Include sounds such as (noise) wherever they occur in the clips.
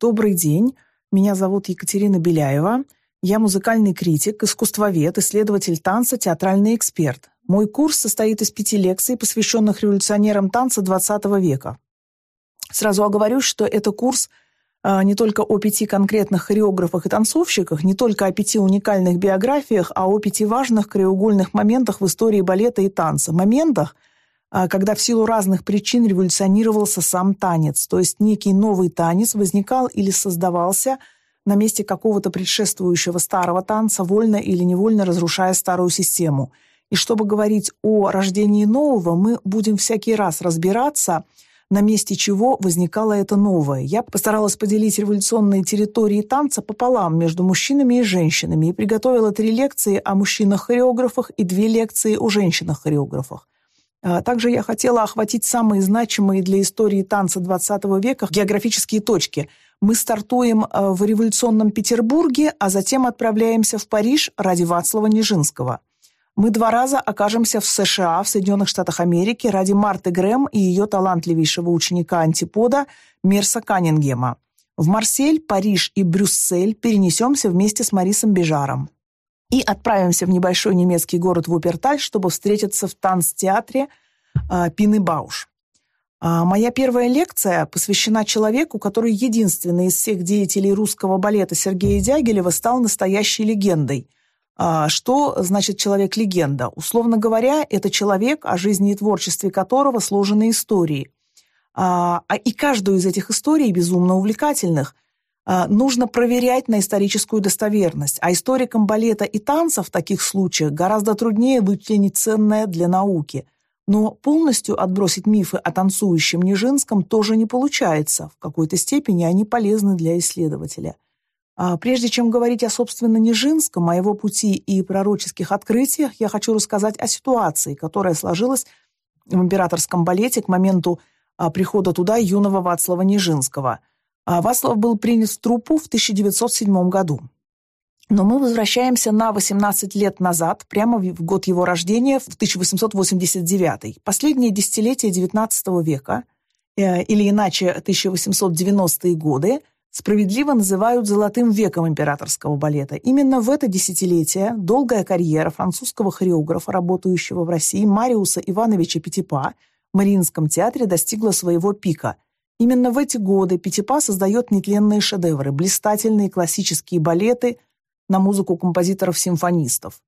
Добрый день. Меня зовут Екатерина Беляева. Я музыкальный критик, искусствовед, исследователь танца, театральный эксперт. Мой курс состоит из пяти лекций, посвященных революционерам танца XX века. Сразу оговорюсь, что это курс а, не только о пяти конкретных хореографах и танцовщиках, не только о пяти уникальных биографиях, а о пяти важных краеугольных моментах в истории балета и танца. Моментах, когда в силу разных причин революционировался сам танец, то есть некий новый танец возникал или создавался на месте какого-то предшествующего старого танца, вольно или невольно разрушая старую систему – и чтобы говорить о рождении нового, мы будем всякий раз разбираться, на месте чего возникало это новое. Я постаралась поделить революционные территории танца пополам между мужчинами и женщинами и приготовила три лекции о мужчинах-хореографах и две лекции о женщинах-хореографах. А также я хотела охватить самые значимые для истории танца XX века географические точки. Мы стартуем а, в революционном Петербурге, а затем отправляемся в Париж ради Вацлава Нижинского. Мы два раза окажемся в США, в Соединенных Штатах Америки, ради Марты Грэм и ее талантливейшего ученика антипода Мерса Каннингема. В Марсель, Париж и Брюссель перенесемся вместе с Марисом Бежаром. И отправимся в небольшой немецкий город Вуперталь, чтобы встретиться в танцтеатре э, Пины Бауш. А моя первая лекция посвящена человеку, который единственный из всех деятелей русского балета Сергея Дягилева стал настоящей легендой – а, что значит человек-легенда? Условно говоря, это человек, о жизни и творчестве которого сложены истории. А, и каждую из этих историй, безумно увлекательных, нужно проверять на историческую достоверность. А историкам балета и танца в таких случаях гораздо труднее вычленить ценное для науки. Но полностью отбросить мифы о танцующем Нижинском тоже не получается. В какой-то степени они полезны для исследователя – а, прежде чем говорить о, собственно, Нижинском, о его пути и пророческих открытиях, я хочу рассказать о ситуации, которая сложилась в императорском балете к моменту а, прихода туда юного Вацлава Нижинского. А, Вацлав был принят в труппу в 1907 году. Но мы возвращаемся на 18 лет назад, прямо в год его рождения, в 1889. Последнее десятилетие XIX века, э, или иначе 1890-е годы – справедливо называют «золотым веком императорского балета». Именно в это десятилетие долгая карьера французского хореографа, работающего в России, Мариуса Ивановича Петипа в Мариинском театре достигла своего пика. Именно в эти годы Петипа создает нетленные шедевры, блистательные классические балеты на музыку композиторов-симфонистов.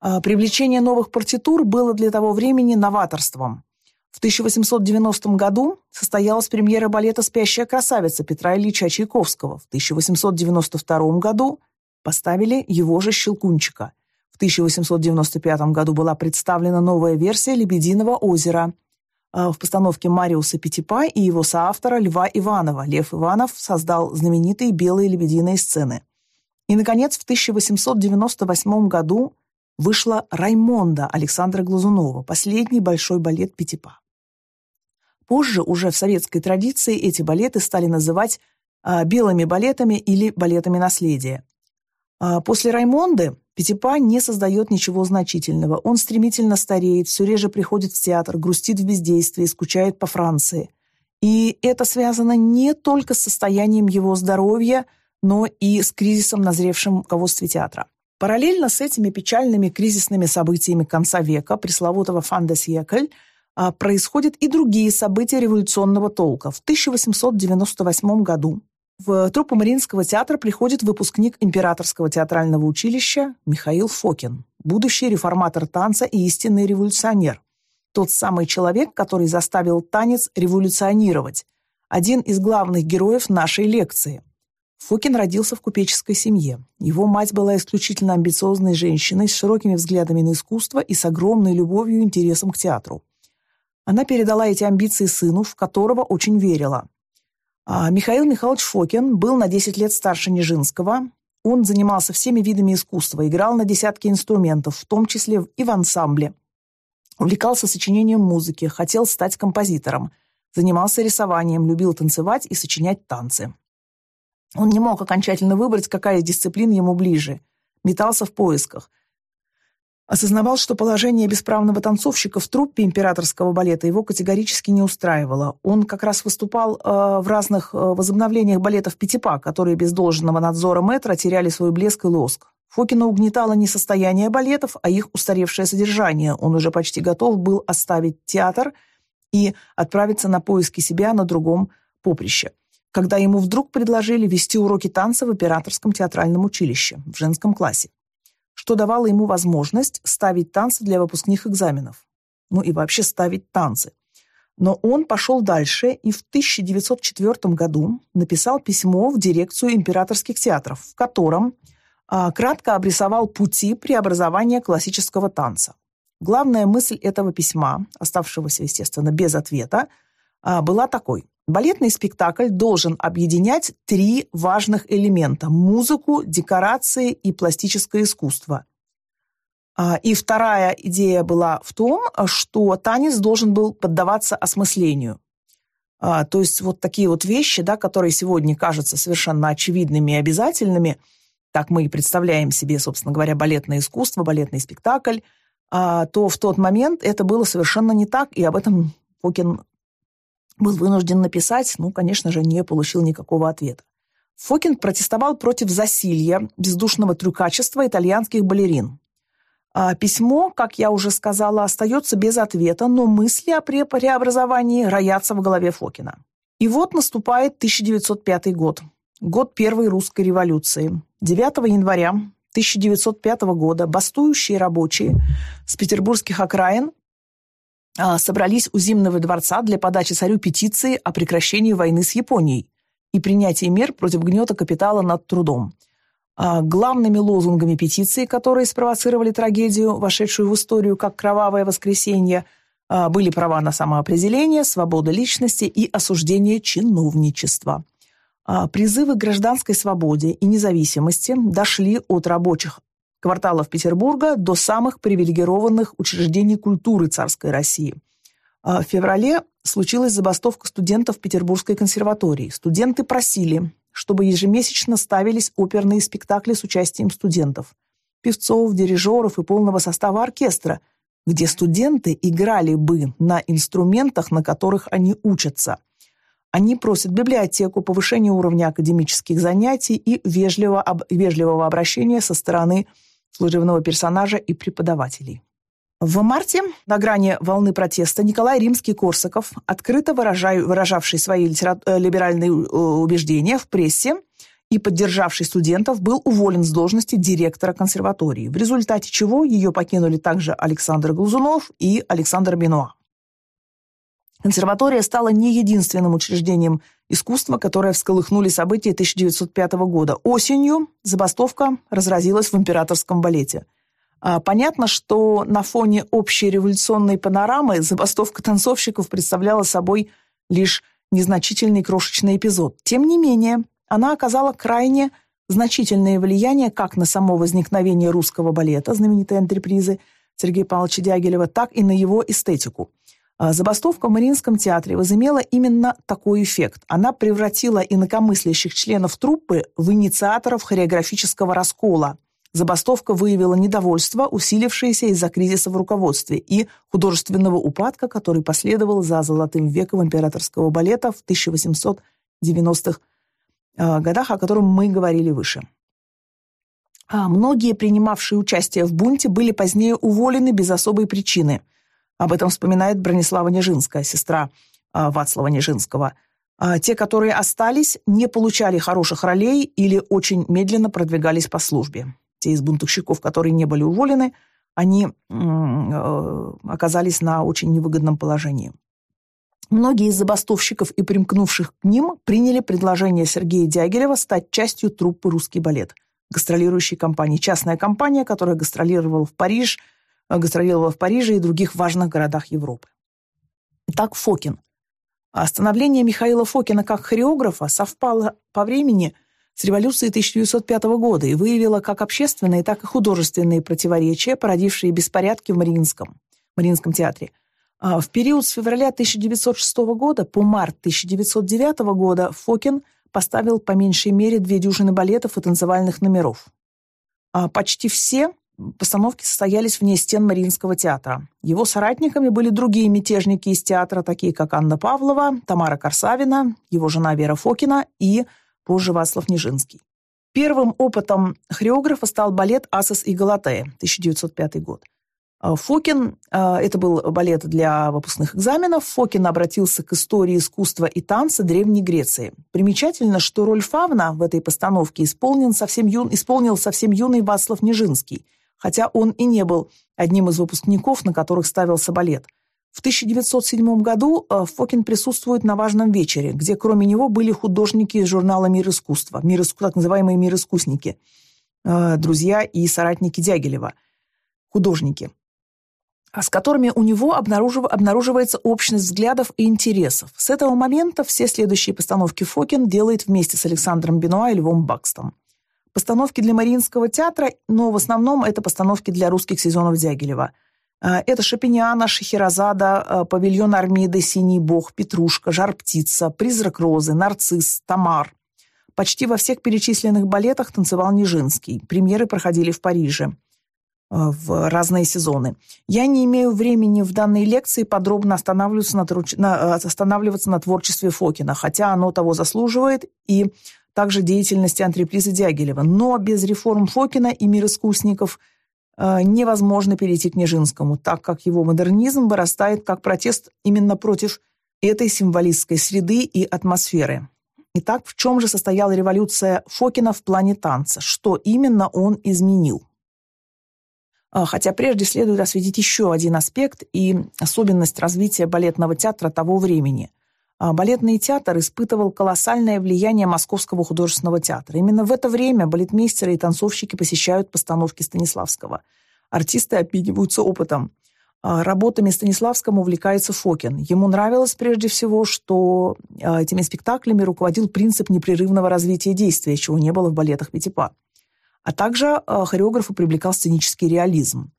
А привлечение новых партитур было для того времени новаторством. В 1890 году состоялась премьера балета «Спящая красавица» Петра Ильича Чайковского. В 1892 году поставили его же «Щелкунчика». В 1895 году была представлена новая версия «Лебединого озера». А в постановке Мариуса Петипа и его соавтора Льва Иванова. Лев Иванов создал знаменитые белые лебединые сцены. И, наконец, в 1898 году вышла «Раймонда» Александра Глазунова, последний большой балет Петипа. Позже, уже в советской традиции, эти балеты стали называть а, белыми балетами или балетами наследия. А, после Раймонды Петипа не создает ничего значительного. Он стремительно стареет, все реже приходит в театр, грустит в бездействии, скучает по Франции. И это связано не только с состоянием его здоровья, но и с кризисом, назревшим в руководстве театра. Параллельно с этими печальными кризисными событиями конца века, пресловутого «Фандесьекль», а, происходят и другие события революционного толка. В 1898 году в труппу Мариинского театра приходит выпускник Императорского театрального училища Михаил Фокин, будущий реформатор танца и истинный революционер. Тот самый человек, который заставил танец революционировать. Один из главных героев нашей лекции. Фокин родился в купеческой семье. Его мать была исключительно амбициозной женщиной с широкими взглядами на искусство и с огромной любовью и интересом к театру. Она передала эти амбиции сыну, в которого очень верила. А Михаил Михайлович Фокин был на 10 лет старше Нижинского. Он занимался всеми видами искусства, играл на десятки инструментов, в том числе и в ансамбле. Увлекался сочинением музыки, хотел стать композитором, занимался рисованием, любил танцевать и сочинять танцы. Он не мог окончательно выбрать, какая из дисциплин ему ближе. Метался в поисках. Осознавал, что положение бесправного танцовщика в труппе императорского балета его категорически не устраивало. Он как раз выступал э, в разных э, возобновлениях балетов Пятипа, которые без должного надзора мэтра теряли свой блеск и лоск. Фокина угнетало не состояние балетов, а их устаревшее содержание. Он уже почти готов был оставить театр и отправиться на поиски себя на другом поприще, когда ему вдруг предложили вести уроки танца в Императорском театральном училище в женском классе, что давало ему возможность ставить танцы для выпускных экзаменов. Ну и вообще ставить танцы. Но он пошел дальше и в 1904 году написал письмо в дирекцию императорских театров, в котором а, кратко обрисовал пути преобразования классического танца. Главная мысль этого письма, оставшегося, естественно, без ответа, а, была такой. Балетный спектакль должен объединять три важных элемента – музыку, декорации и пластическое искусство. А, и вторая идея была в том, что танец должен был поддаваться осмыслению. То есть вот такие вот вещи, да, которые сегодня кажутся совершенно очевидными и обязательными – как мы и представляем себе, собственно говоря, балетное искусство, балетный спектакль, а, то в тот момент это было совершенно не так, и об этом Фокин был вынужден написать, ну, конечно же, не получил никакого ответа. Фокин протестовал против засилья, бездушного трюкачества итальянских балерин. А письмо, как я уже сказала, остается без ответа, но мысли о преобразовании роятся в голове Фокина. И вот наступает 1905 год, год Первой русской революции. 9 января 1905 года бастующие рабочие с петербургских окраин собрались у Зимнего дворца для подачи царю петиции о прекращении войны с Японией и принятии мер против гнета капитала над трудом. А, главными лозунгами петиции, которые спровоцировали трагедию, вошедшую в историю как «Кровавое воскресенье», а, были права на самоопределение, свобода личности и осуждение чиновничества – а, призывы к гражданской свободе и независимости дошли от рабочих кварталов Петербурга до самых привилегированных учреждений культуры царской России. А, в феврале случилась забастовка студентов Петербургской консерватории. Студенты просили, чтобы ежемесячно ставились оперные спектакли с участием студентов, певцов, дирижеров и полного состава оркестра, где студенты играли бы на инструментах, на которых они учатся. Они просят библиотеку, повышения уровня академических занятий и вежливого, об, вежливого обращения со стороны служебного персонажа и преподавателей. В марте на грани волны протеста Николай Римский-Корсаков, открыто выражай, выражавший свои. Э, либеральные э, убеждения в прессе и поддержавший студентов, был уволен с должности директора консерватории, в результате чего ее покинули также Александр Глазунов и Александр Бенуа. Консерватория стала не единственным учреждением искусства, которое всколыхнули события 1905 года. Осенью забастовка разразилась в императорском балете. А, понятно, что на фоне общей революционной панорамы забастовка танцовщиков представляла собой лишь незначительный крошечный эпизод. Тем не менее, она оказала крайне значительное влияние как на само возникновение русского балета, знаменитой антрепризы Сергея Павловича Дягилева, так и на его эстетику. А, забастовка в Мариинском театре возымела именно такой эффект. Она превратила инакомыслящих членов труппы в инициаторов хореографического раскола. Забастовка выявила недовольство, усилившееся из-за кризиса в руководстве и художественного упадка, который последовал за золотым веком императорского балета в 1890-х а, годах, о котором мы говорили выше. А многие, принимавшие участие в бунте, были позднее уволены без особой причины – об этом вспоминает Бронислава Нежинская, сестра а, Вацлава Нежинского. А, те, которые остались, не получали хороших ролей или очень медленно продвигались по службе. Те из бунтовщиков, которые не были уволены, они э, оказались на очень невыгодном положении. Многие из забастовщиков и примкнувших к ним приняли предложение Сергея Дягилева стать частью труппы «Русский балет», гастролирующей компании. Частная компания, которая гастролировала в Париж – гастролировала в Париже и других важных городах Европы. Итак, Фокин. Остановление Михаила Фокина как хореографа совпало по времени с революцией 1905 года и выявило как общественные, так и художественные противоречия, породившие беспорядки в Мариинском, Мариинском театре. А в период с февраля 1906 года по март 1909 года Фокин поставил по меньшей мере две дюжины балетов и танцевальных номеров. А почти все постановки состоялись вне стен Мариинского театра. Его соратниками были другие мятежники из театра, такие как Анна Павлова, Тамара Корсавина, его жена Вера Фокина и позже Вацлав Нижинский. Первым опытом хореографа стал балет «Асос и Галатея» 1905 год. А, Фокин, а, это был балет для выпускных экзаменов, Фокин обратился к истории искусства и танца Древней Греции. Примечательно, что роль Фавна в этой постановке исполнил совсем, юн, исполнил совсем юный Вацлав Нижинский, хотя он и не был одним из выпускников, на которых ставился балет. В 1907 году а, Фокин присутствует на важном вечере, где кроме него были художники из журнала «Мир искусства», мир, так называемые «Мир искусники», друзья и соратники Дягилева, художники. А с которыми у него обнаружив, обнаруживается общность взглядов и интересов. С этого момента все следующие постановки Фокин делает вместе с Александром Бенуа и Львом Бакстом. Постановки для Мариинского театра, но в основном это постановки для русских сезонов Дягилева. А, это Шапиниана, Шахерезада, а, Павильон Армиды, Синий бог, Петрушка, Жар-птица, Призрак розы, Нарцисс, Тамар. Почти во всех перечисленных балетах танцевал Нижинский. Премьеры проходили в Париже. Э, в разные сезоны. Я не имею времени в данной лекции подробно останавливаться на, на, останавливаться на творчестве Фокина, хотя оно того заслуживает, и также деятельности антрепризы Дягилева. Но без реформ Фокина и мир искусников э, невозможно перейти к Нежинскому, так как его модернизм вырастает как протест именно против этой символистской среды и атмосферы. Итак, в чем же состояла революция Фокина в плане танца? Что именно он изменил? А, хотя прежде следует осветить еще один аспект и особенность развития балетного театра того времени. А, балетный театр испытывал колоссальное влияние Московского художественного театра. Именно в это время балетмейстеры и танцовщики посещают постановки Станиславского. Артисты обмениваются опытом. А, работами Станиславскому увлекается Фокин. Ему нравилось прежде всего, что этими спектаклями руководил принцип непрерывного развития действия, чего не было в балетах Пятипа. А также хореографу привлекал сценический реализм.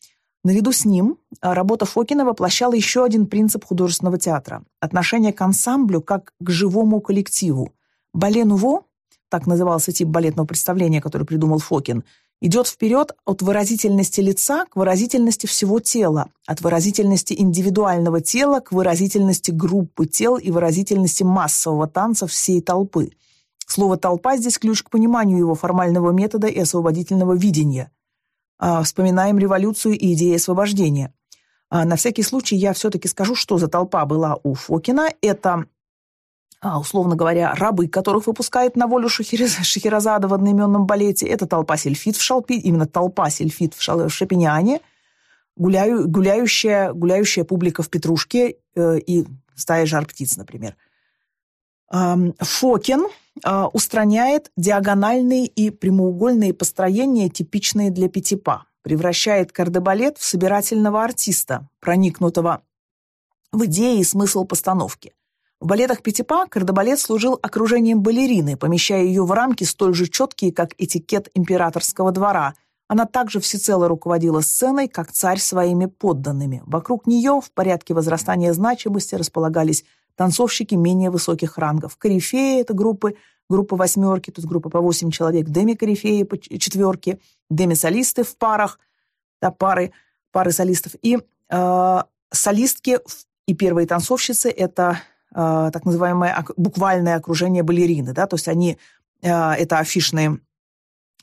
Наряду с ним э, работа Фокина воплощала еще один принцип художественного театра – отношение к ансамблю как к живому коллективу. Бале Нуво, так назывался тип балетного представления, который придумал Фокин, идет вперед от выразительности лица к выразительности всего тела, от выразительности индивидуального тела к выразительности группы тел и выразительности массового танца всей толпы – Слово «толпа» здесь ключ к пониманию его формального метода и освободительного видения. А, вспоминаем революцию и идеи освобождения. А, на всякий случай я все-таки скажу, что за толпа была у Фокина. Это, а, условно говоря, рабы, которых выпускает на волю Шахерезада в одноименном балете. Это толпа сельфит в Шалпи, именно толпа сельфит в, Шал, в Шапиняне, гуляю, гуляющая, гуляющая публика в Петрушке э, и стая жар птиц, например. Фокин устраняет диагональные и прямоугольные построения, типичные для пятипа, превращает кардебалет в собирательного артиста, проникнутого в идеи и смысл постановки. В балетах пятипа кардебалет служил окружением балерины, помещая ее в рамки столь же четкие, как этикет императорского двора. Она также всецело руководила сценой, как царь своими подданными. Вокруг нее в порядке возрастания значимости располагались танцовщики менее высоких рангов. Корифеи – это группы, группа восьмерки, тут группа по восемь человек, деми-корифеи по четверке, деми-солисты в парах, да, пары, пары солистов. И э, солистки и первые танцовщицы – это э, так называемое буквальное окружение балерины, да, то есть они, э, это афишные,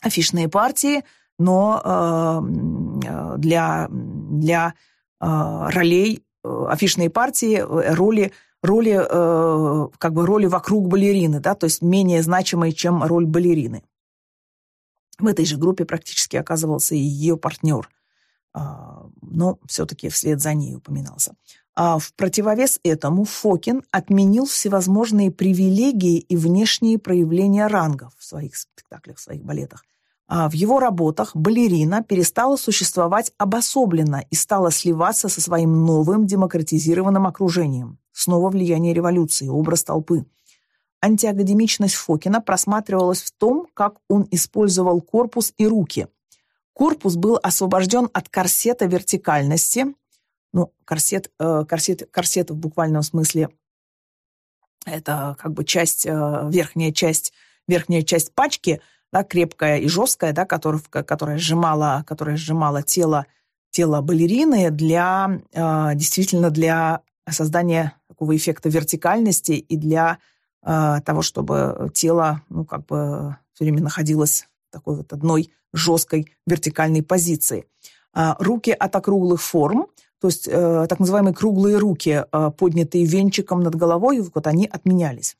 афишные партии, но э, для, для э, ролей, э, афишные партии, э, роли – роли, э, как бы роли вокруг балерины, да, то есть менее значимые, чем роль балерины. В этой же группе практически оказывался и ее партнер, э, но все-таки вслед за ней упоминался. А в противовес этому Фокин отменил всевозможные привилегии и внешние проявления рангов в своих спектаклях, в своих балетах. А в его работах балерина перестала существовать обособленно и стала сливаться со своим новым демократизированным окружением. Снова влияние революции, образ толпы. Антиакадемичность Фокина просматривалась в том, как он использовал корпус и руки. Корпус был освобожден от корсета вертикальности. Ну, корсет, э, корсет, корсет в буквальном смысле – это как бы часть, э, верхняя часть, верхняя часть пачки – да, крепкая и жесткая, да, которая, которая, сжимала, которая сжимала тело, тело балерины для, э, действительно для создания такого эффекта вертикальности и для э, того, чтобы тело ну, как бы все время находилось в такой вот одной жесткой вертикальной позиции. Э, руки от округлых форм, то есть э, так называемые круглые руки, э, поднятые венчиком над головой, вот они отменялись.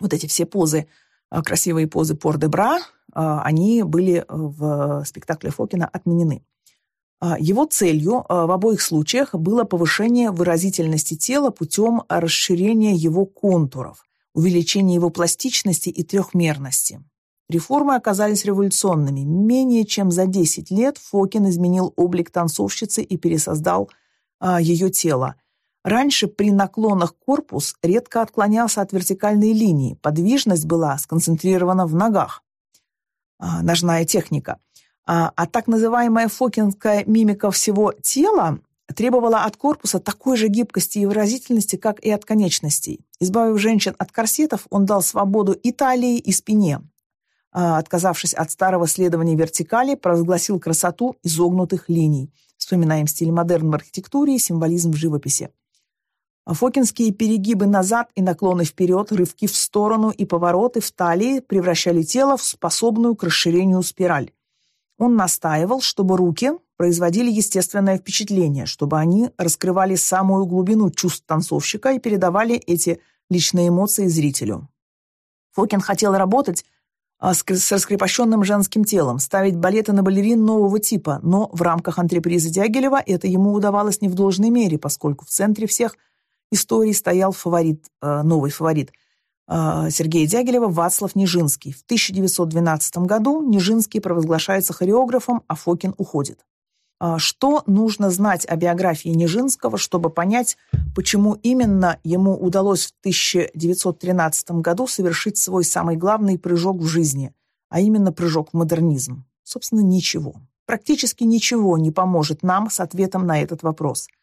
Вот эти все позы – Э, красивые позы пор-де-бра, они были в спектакле Фокина отменены. Э, его целью в обоих случаях было повышение выразительности тела путем расширения его контуров, увеличения его пластичности и трехмерности. Реформы оказались революционными. Менее чем за 10 лет Фокин изменил облик танцовщицы и пересоздал ее тело. Раньше при наклонах корпус редко отклонялся от вертикальной линии, подвижность была сконцентрирована в ногах. А, ножная техника. А, а так называемая фокинская мимика всего тела требовала от корпуса такой же гибкости и выразительности, как и от конечностей. Избавив женщин от корсетов, он дал свободу и талии, и спине. А, отказавшись от старого следования вертикали, провозгласил красоту изогнутых линий. Вспоминаем стиль модерн в архитектуре и символизм в живописи. Фокинские перегибы назад и наклоны вперед, рывки в сторону и повороты в талии превращали тело в способную к расширению спираль. Он настаивал, чтобы руки производили естественное впечатление, чтобы они раскрывали самую глубину чувств танцовщика и передавали эти личные эмоции зрителю. Фокин хотел работать а, с раскрепощенным женским телом, ставить балеты на балерин нового типа, но в рамках антрепризы Дягилева это ему удавалось не в должной мере, поскольку в центре всех – истории стоял фаворит, э, новый фаворит Сергея Дягилева Вацлав Нижинский. В 1912 году Нижинский провозглашается хореографом, а Фокин уходит. А что нужно знать о биографии Нижинского, чтобы понять, почему именно ему удалось в 1913 году совершить свой самый главный прыжок в жизни, а именно прыжок в модернизм? Собственно, ничего. Практически ничего не поможет нам с ответом на этот вопрос –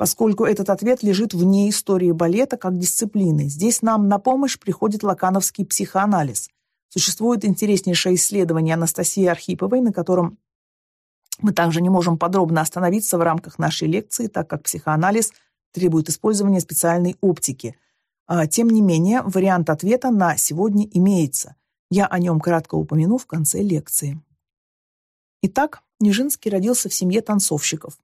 поскольку этот ответ лежит вне истории балета как дисциплины. Здесь нам на помощь приходит лакановский психоанализ. Существует интереснейшее исследование Анастасии Архиповой, на котором мы также не можем подробно остановиться в рамках нашей лекции, так как психоанализ требует использования специальной оптики. А, тем не менее, вариант ответа на сегодня имеется. Я о нем кратко упомяну в конце лекции. Итак, Нижинский родился в семье танцовщиков.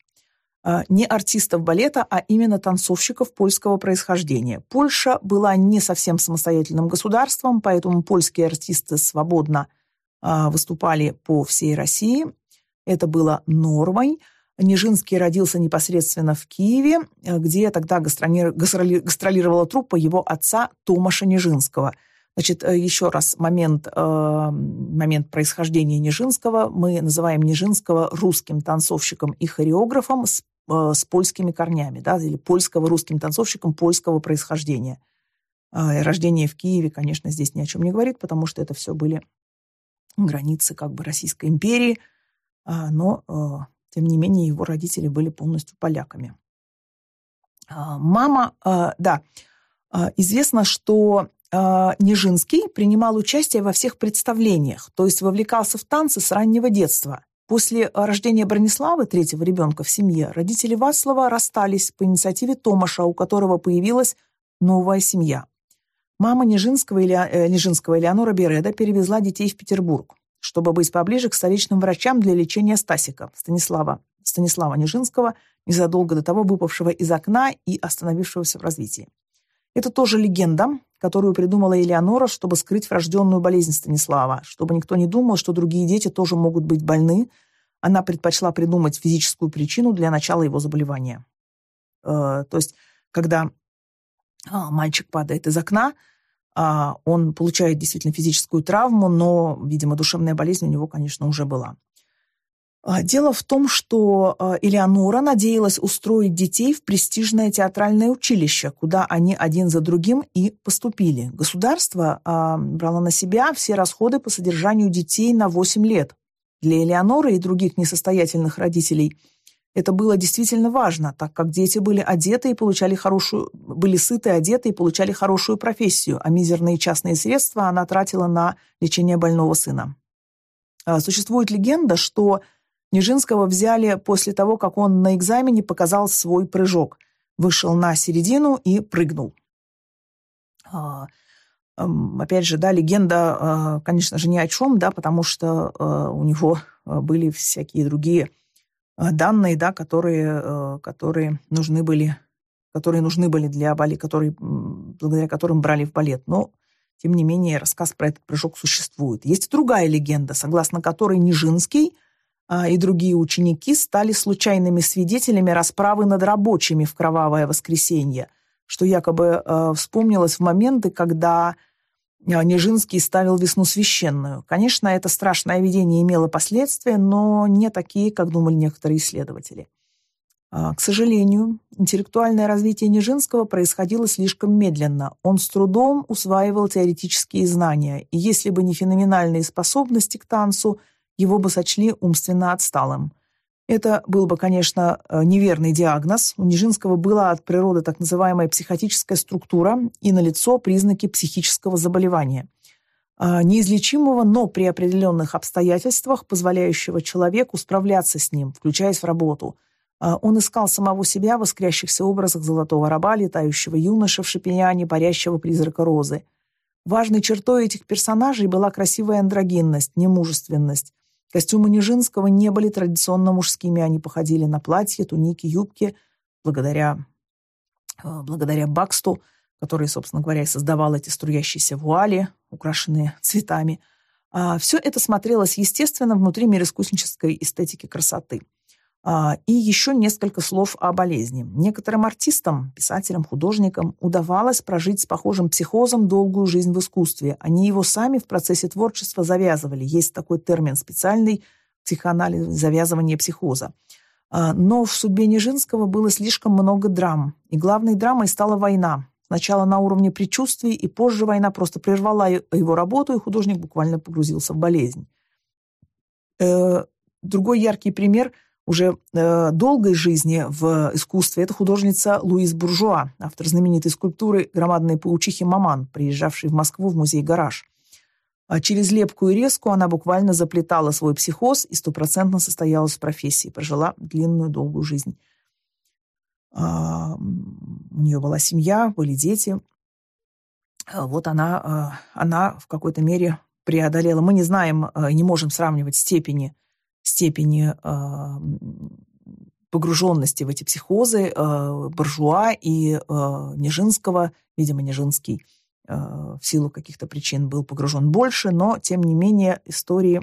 А, не артистов балета, а именно танцовщиков польского происхождения. Польша была не совсем самостоятельным государством, поэтому польские артисты свободно а, выступали по всей России. Это было нормой. Нижинский родился непосредственно в Киеве, где тогда гастролировала труппа его отца Томаша Нижинского. Значит, э, еще раз, момент, э, момент происхождения Нижинского. Мы называем Нижинского русским танцовщиком и хореографом с с польскими корнями, да, или польского русским танцовщиком польского происхождения. А, рождение в Киеве, конечно, здесь ни о чем не говорит, потому что это все были границы как бы Российской империи, а, но, тем не менее, его родители были полностью поляками. А, мама, да, известно, что Нижинский принимал участие во всех представлениях, то есть вовлекался в танцы с раннего детства. После рождения Брониславы, третьего ребенка в семье, родители Вацлава расстались по инициативе Томаша, у которого появилась новая семья. Мама Нижинского, Иля... э, Нижинского Элеонора Береда перевезла детей в Петербург, чтобы быть поближе к столичным врачам для лечения Стасика, Станислава, Станислава Нижинского, незадолго до того выпавшего из окна и остановившегося в развитии. Это тоже легенда, которую придумала Элеонора, чтобы скрыть врожденную болезнь Станислава, чтобы никто не думал, что другие дети тоже могут быть больны. Она предпочла придумать физическую причину для начала его заболевания. Э, то есть, когда а, мальчик падает из окна, а, он получает действительно физическую травму, но, видимо, душевная болезнь у него, конечно, уже была. А, дело в том, что а, Элеонора надеялась устроить детей в престижное театральное училище, куда они один за другим и поступили. Государство а, брало на себя все расходы по содержанию детей на 8 лет. Для Элеоноры и других несостоятельных родителей Это было действительно важно, так как дети были одеты и получали хорошую, были сыты, одеты и получали хорошую профессию, а мизерные частные средства она тратила на лечение больного сына. Существует легенда, что Нижинского взяли после того, как он на экзамене показал свой прыжок, вышел на середину и прыгнул. А, опять же, да, легенда, а, конечно же, ни о чем, да, потому что у него были всякие другие данные, да, которые, которые нужны были, которые нужны были для балета, которые, благодаря которым брали в балет. Но, тем не менее, рассказ про этот прыжок существует. Есть другая легенда, согласно которой Нижинский а, и другие ученики стали случайными свидетелями расправы над рабочими в кровавое воскресенье, что якобы э, вспомнилось в моменты, когда а, Нежинский ставил весну священную. Конечно, это страшное видение имело последствия, но не такие, как думали некоторые исследователи. А, к сожалению, интеллектуальное развитие Нежинского происходило слишком медленно. Он с трудом усваивал теоретические знания, и если бы не феноменальные способности к танцу, его бы сочли умственно отсталым – это был бы, конечно, э, неверный диагноз. У Нижинского была от природы так называемая психотическая структура и налицо признаки психического заболевания. А, неизлечимого, но при определенных обстоятельствах, позволяющего человеку справляться с ним, включаясь в работу. А, он искал самого себя в искрящихся образах золотого раба, летающего юноши в шапияне, парящего призрака розы. Важной чертой этих персонажей была красивая андрогинность, немужественность. Костюмы Нижинского не были традиционно мужскими, они походили на платья, туники, юбки, благодаря, э, благодаря Баксту, который, собственно говоря, и создавал эти струящиеся вуали, украшенные цветами. А все это смотрелось, естественно, внутри мир искуснической эстетики красоты. А, и еще несколько слов о болезни. Некоторым артистам, писателям, художникам удавалось прожить с похожим психозом долгую жизнь в искусстве. Они его сами в процессе творчества завязывали. Есть такой термин специальный психоанализ завязывание психоза. А, но в судьбе Нижинского было слишком много драм. И главной драмой стала война. Сначала на уровне предчувствий, и позже война просто прервала его работу, и художник буквально погрузился в болезнь. Э, другой яркий пример – уже э, долгой жизни в искусстве это художница Луиз Буржуа, автор знаменитой скульптуры «Громадной паучихи Маман», приезжавшей в Москву в музей «Гараж». А через лепку и резку она буквально заплетала свой психоз и стопроцентно состоялась в профессии, прожила длинную долгую жизнь. А, у нее была семья, были дети. А вот она, а, она в какой-то мере преодолела. Мы не знаем, э, не можем сравнивать степени степени а, погруженности в эти психозы а, буржуа и а, Нежинского, видимо, Нежинский в силу каких-то причин был погружен больше, но тем не менее истории,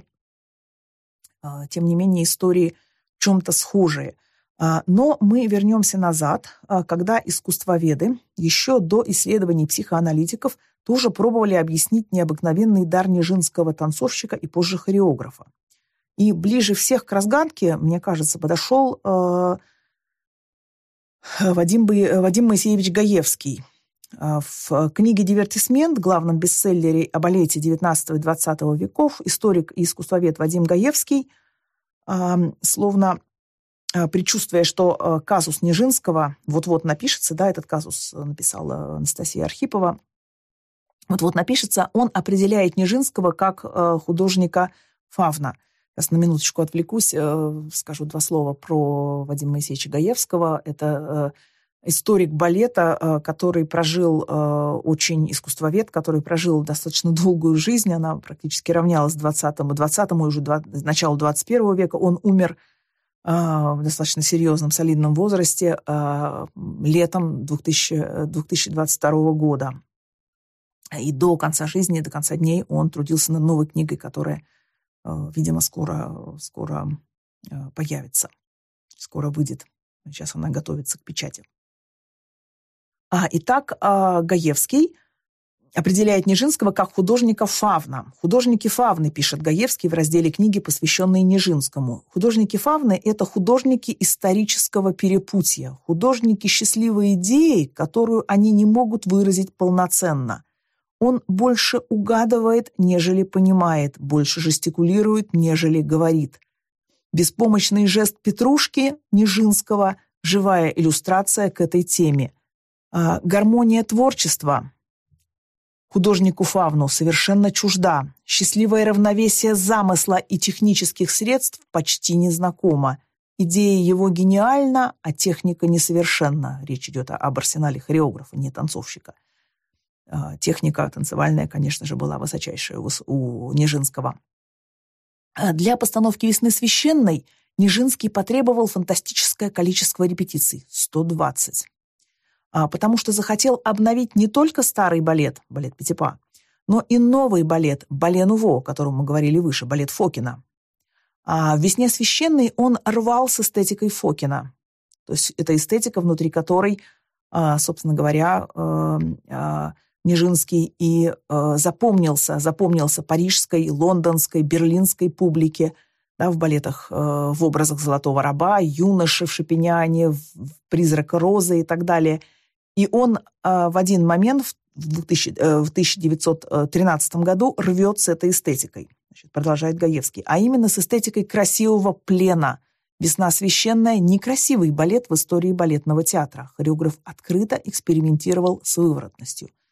тем не менее истории в чем-то схожие. Но мы вернемся назад, когда искусствоведы еще до исследований психоаналитиков тоже пробовали объяснить необыкновенный дар нежинского танцовщика и позже хореографа. И ближе всех к разгадке, мне кажется, подошел э, Вадим, Вадим Моисеевич Гаевский. Э, в книге «Дивертисмент», главном бестселлере о балете XIX и XX веков, историк и искусствовед Вадим Гаевский, э, словно э, предчувствуя, что казус Нижинского вот-вот напишется, да, этот казус написала Анастасия Архипова, вот-вот напишется, он определяет Нижинского как художника Фавна – Сейчас на минуточку отвлекусь, э, скажу два слова про Вадима Моисеевича Гаевского. Это э, историк балета, э, который прожил очень искусствовед, который прожил достаточно (laughs) долгую жизнь, она практически равнялась 20-му, 20-му уже 20, началу 21 века. Он умер в достаточно серьезном, солидном возрасте летом 2000, 2022 года. И до конца жизни, до конца дней он трудился над новой книгой, которая видимо, скоро, скоро э, появится, скоро выйдет. Сейчас она готовится к печати. А, итак, а, Гаевский определяет Нижинского как художника фавна. Художники фавны, пишет Гаевский в разделе книги, посвященной Нижинскому. Художники фавны – это художники исторического перепутья, художники счастливой идеи, которую они не могут выразить полноценно – он больше угадывает, нежели понимает, больше жестикулирует, нежели говорит. Беспомощный жест Петрушки Нижинского – живая иллюстрация к этой теме. А, гармония творчества художнику Фавну совершенно чужда. Счастливое равновесие замысла и технических средств почти незнакомо. Идея его гениальна, а техника несовершенна. Речь идет об арсенале хореографа, не танцовщика. А, техника танцевальная, конечно же, была высочайшая у Нежинского. А для постановки «Весны священной» Нижинский потребовал фантастическое количество репетиций – 120. А, потому что захотел обновить не только старый балет, балет Пятипа, но и новый балет, балет Нуво, о котором мы говорили выше, балет Фокина. А в «Весне священной» он рвал с эстетикой Фокина. То есть это эстетика, внутри которой, собственно говоря, э, Нижинский и э, запомнился, запомнился парижской, лондонской, берлинской публике, да, в балетах, э, в образах «Золотого раба», «Юноши» в «Шапиняне», в «Призрака розы» и так далее. И он э, в один момент, в, 2000, э, в 1913 году, рвет с этой эстетикой, значит, продолжает Гаевский, а именно с эстетикой красивого плена. «Весна священная» – некрасивый балет в истории балетного театра. Хореограф открыто экспериментировал с выворотностью –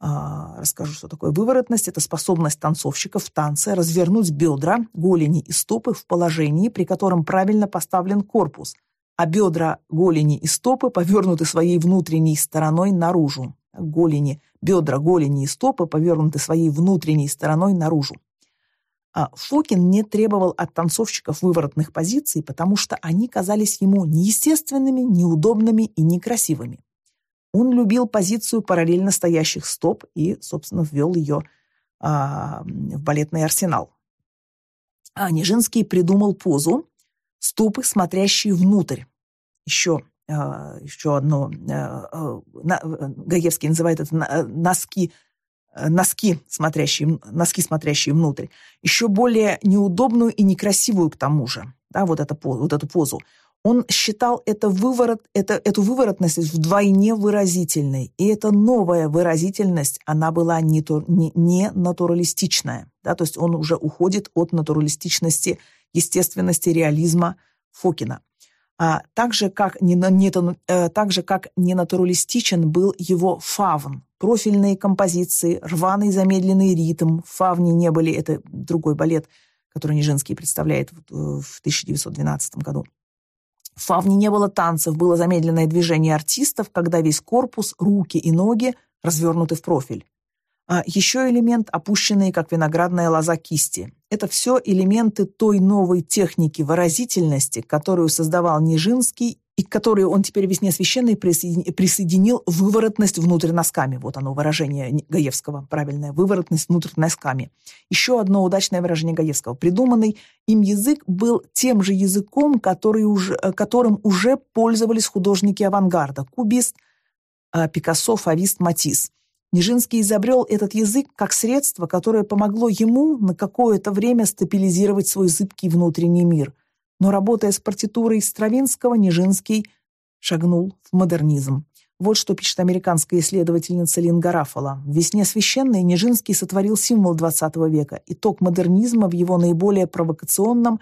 расскажу, что такое выворотность. Это способность танцовщика в танце развернуть бедра, голени и стопы в положении, при котором правильно поставлен корпус, а бедра, голени и стопы повернуты своей внутренней стороной наружу. Голени, бедра, голени и стопы повернуты своей внутренней стороной наружу. А Фокин не требовал от танцовщиков выворотных позиций, потому что они казались ему неестественными, неудобными и некрасивыми. Он любил позицию параллельно стоящих стоп и, собственно, ввел ее а, в балетный арсенал. А Нижинский придумал позу стопы, смотрящие внутрь. Еще, а, еще одно, а, а, Гаевский называет это носки, носки смотрящие, носки, смотрящие внутрь. Еще более неудобную и некрасивую к тому же, да, вот, это, вот эту позу. Он считал это выворот, это, эту выворотность вдвойне выразительной. И эта новая выразительность, она была не, не, не натуралистичная. Да? То есть он уже уходит от натуралистичности, естественности, реализма Фокина. А так, же, как не, не, э, так же, как ненатуралистичен был его фавн. Профильные композиции, рваный замедленный ритм. В фавне не были, это другой балет, который Нижинский представляет в 1912 году. В фавне не было танцев, было замедленное движение артистов, когда весь корпус, руки и ноги развернуты в профиль. А еще элемент, опущенный, как виноградная лоза кисти. Это все элементы той новой техники выразительности, которую создавал Нижинский и к которой он теперь «Весне священной» присоединил выворотность внутрь носками. Вот оно, выражение Гаевского, правильное, выворотность внутрь носками. Еще одно удачное выражение Гаевского. Придуманный им язык был тем же языком, который уже, которым уже пользовались художники авангарда. Кубист, а, Пикассо, Фавист, Матисс. Нижинский изобрел этот язык как средство, которое помогло ему на какое-то время стабилизировать свой зыбкий внутренний мир – но работая с партитурой Стравинского, Нижинский шагнул в модернизм. Вот что пишет американская исследовательница Лин Гарафала. В «Весне священной» Нижинский сотворил символ XX века, итог модернизма в его наиболее провокационном,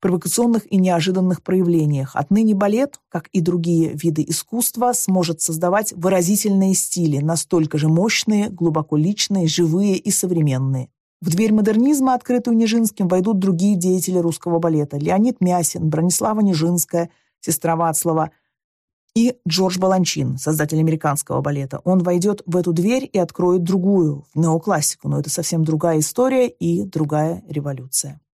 провокационных и неожиданных проявлениях. Отныне балет, как и другие виды искусства, сможет создавать выразительные стили, настолько же мощные, глубоко личные, живые и современные. В дверь модернизма, открытую Нижинским, войдут другие деятели русского балета. Леонид Мясин, Бронислава Нижинская, сестра Вацлава и Джордж Баланчин, создатель американского балета. Он войдет в эту дверь и откроет другую, неоклассику, но это совсем другая история и другая революция.